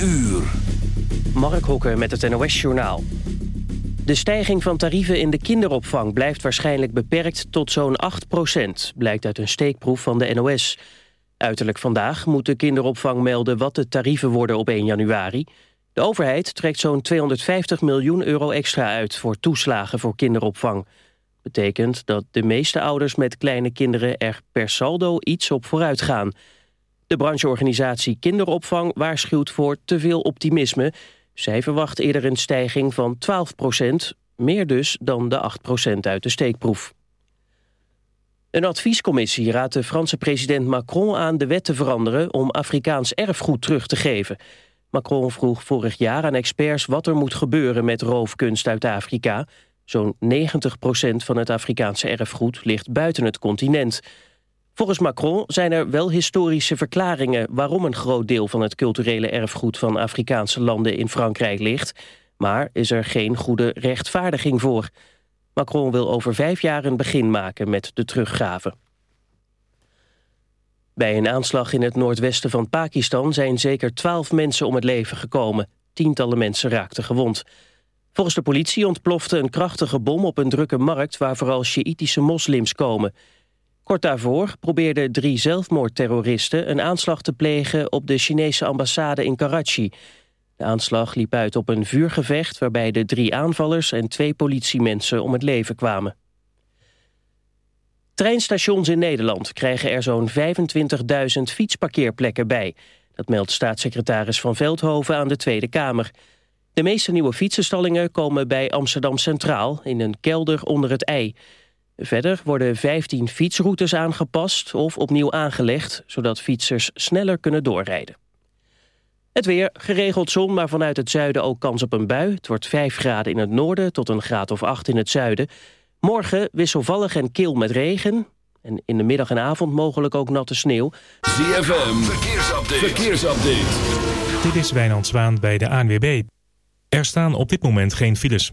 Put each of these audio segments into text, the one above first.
uur. Mark Hokker met het NOS-journaal. De stijging van tarieven in de kinderopvang blijft waarschijnlijk beperkt tot zo'n 8% blijkt uit een steekproef van de NOS. Uiterlijk vandaag moet de kinderopvang melden wat de tarieven worden op 1 januari. De overheid trekt zo'n 250 miljoen euro extra uit voor toeslagen voor kinderopvang. Betekent dat de meeste ouders met kleine kinderen er per saldo iets op vooruit gaan. De brancheorganisatie Kinderopvang waarschuwt voor te veel optimisme. Zij verwacht eerder een stijging van 12 procent, meer dus dan de 8 procent uit de steekproef. Een adviescommissie raadt de Franse president Macron aan de wet te veranderen om Afrikaans erfgoed terug te geven. Macron vroeg vorig jaar aan experts wat er moet gebeuren met roofkunst uit Afrika. Zo'n 90 procent van het Afrikaanse erfgoed ligt buiten het continent. Volgens Macron zijn er wel historische verklaringen... waarom een groot deel van het culturele erfgoed van Afrikaanse landen in Frankrijk ligt. Maar is er geen goede rechtvaardiging voor. Macron wil over vijf jaar een begin maken met de teruggave. Bij een aanslag in het noordwesten van Pakistan zijn zeker twaalf mensen om het leven gekomen. Tientallen mensen raakten gewond. Volgens de politie ontplofte een krachtige bom op een drukke markt... waar vooral Sjiïtische moslims komen. Kort daarvoor probeerden drie zelfmoordterroristen... een aanslag te plegen op de Chinese ambassade in Karachi. De aanslag liep uit op een vuurgevecht... waarbij de drie aanvallers en twee politiemensen om het leven kwamen. Treinstations in Nederland krijgen er zo'n 25.000 fietsparkeerplekken bij. Dat meldt staatssecretaris Van Veldhoven aan de Tweede Kamer. De meeste nieuwe fietsenstallingen komen bij Amsterdam Centraal... in een kelder onder het ei. Verder worden 15 fietsroutes aangepast of opnieuw aangelegd... zodat fietsers sneller kunnen doorrijden. Het weer, geregeld zon, maar vanuit het zuiden ook kans op een bui. Het wordt 5 graden in het noorden tot een graad of 8 in het zuiden. Morgen wisselvallig en kil met regen. En in de middag en avond mogelijk ook natte sneeuw. ZFM, verkeersupdate. verkeersupdate. Dit is Wijnand Zwaan bij de ANWB. Er staan op dit moment geen files.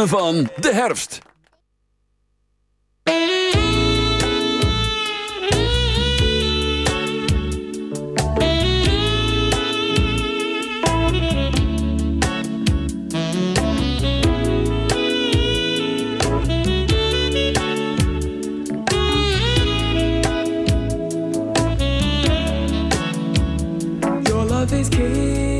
Ritme van de herfst. Your love is king.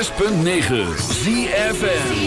106.9 ZFM.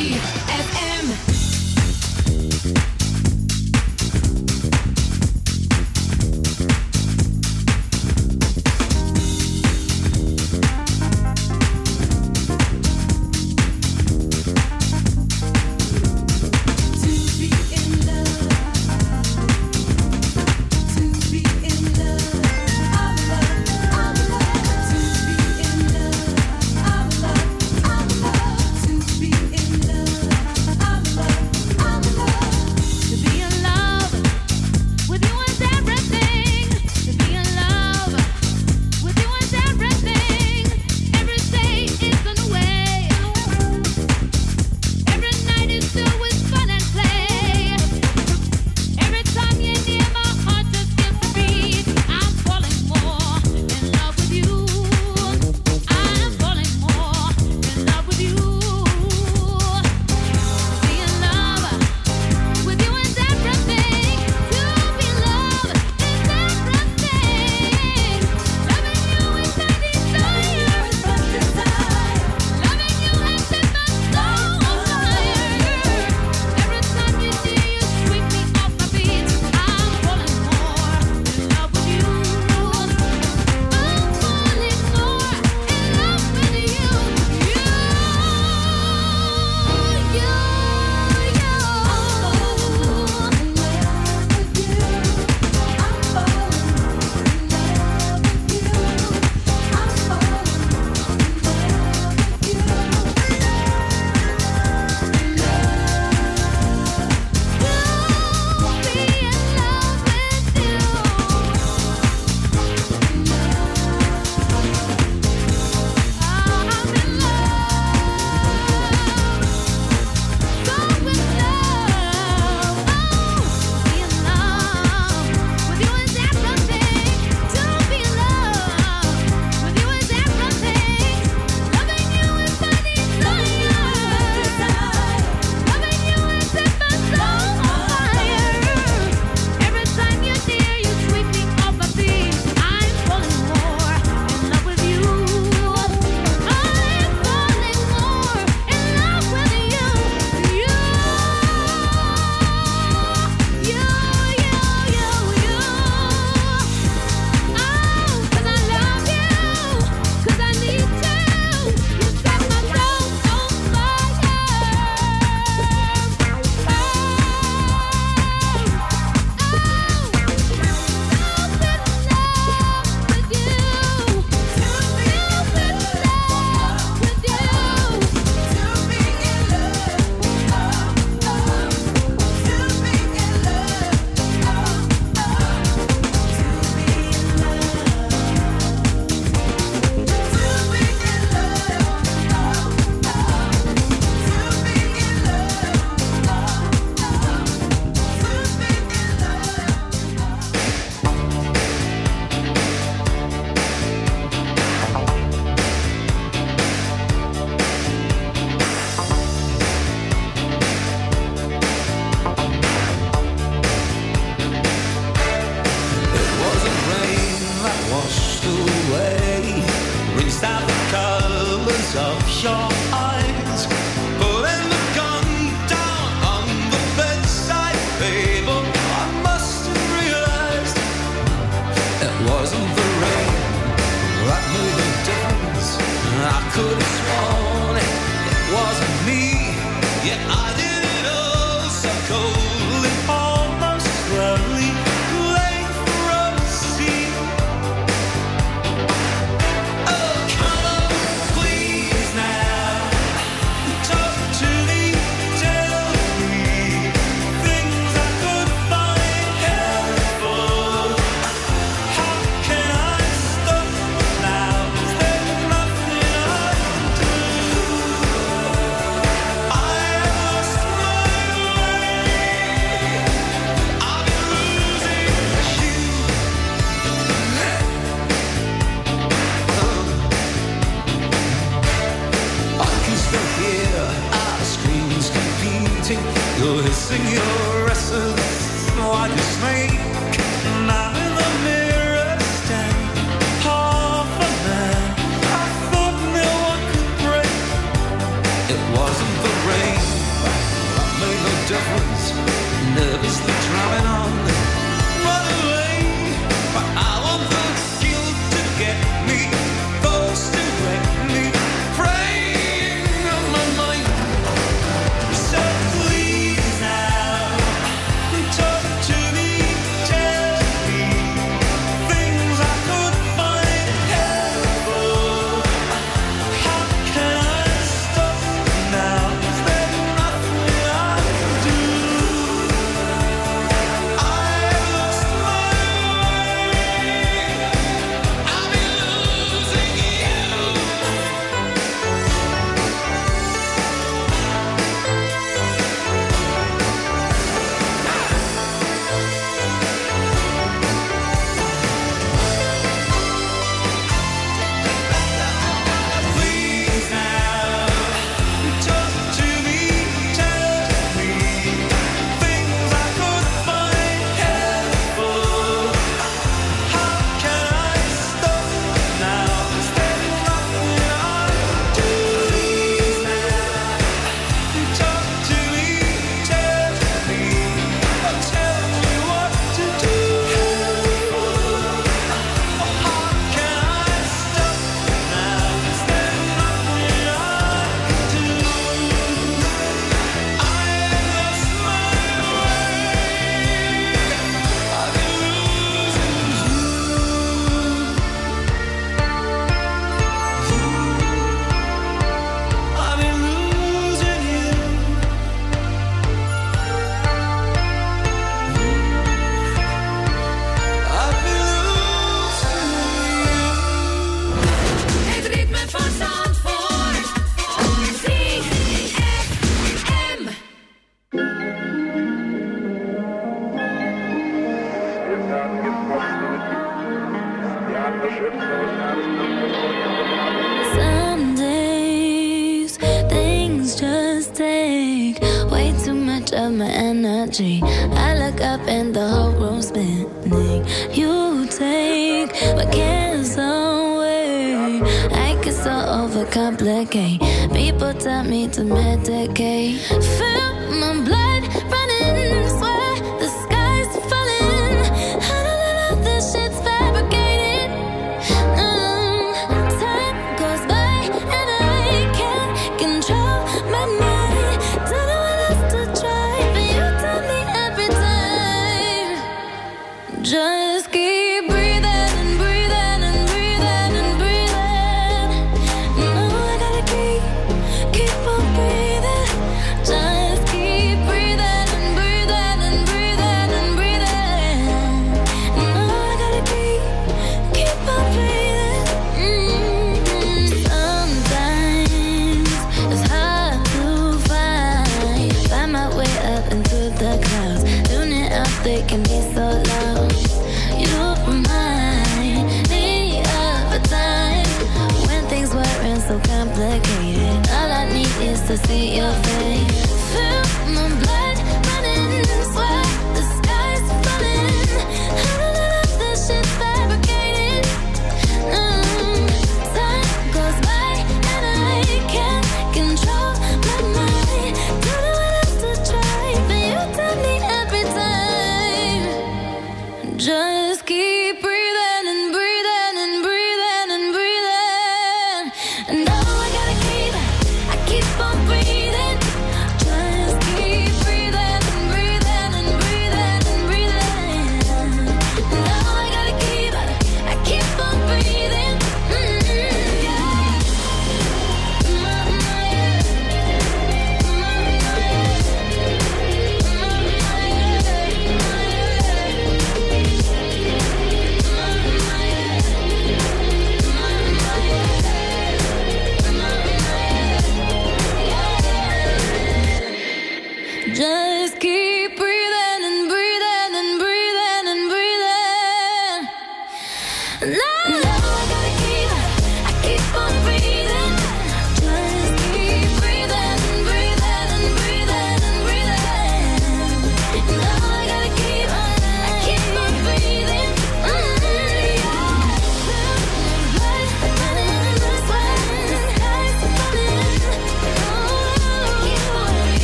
Just give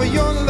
Get enough of your love.